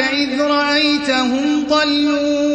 إذ رأيتهم ضلوا